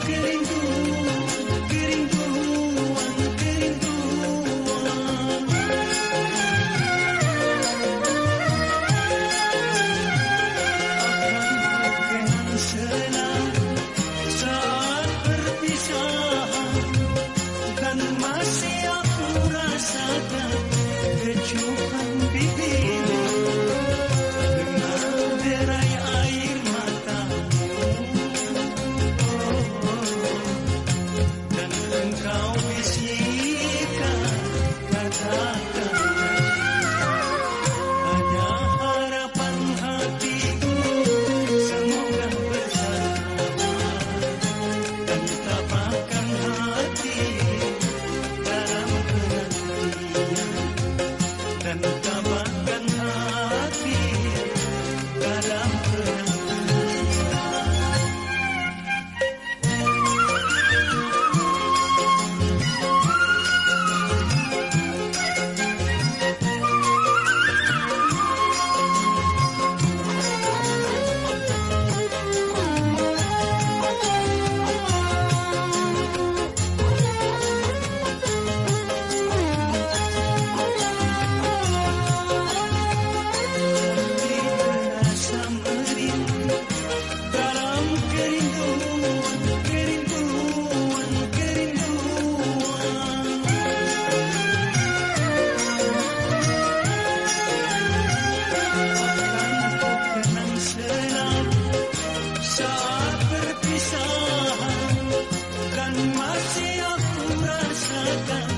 Queremos. canta. Aku rasakan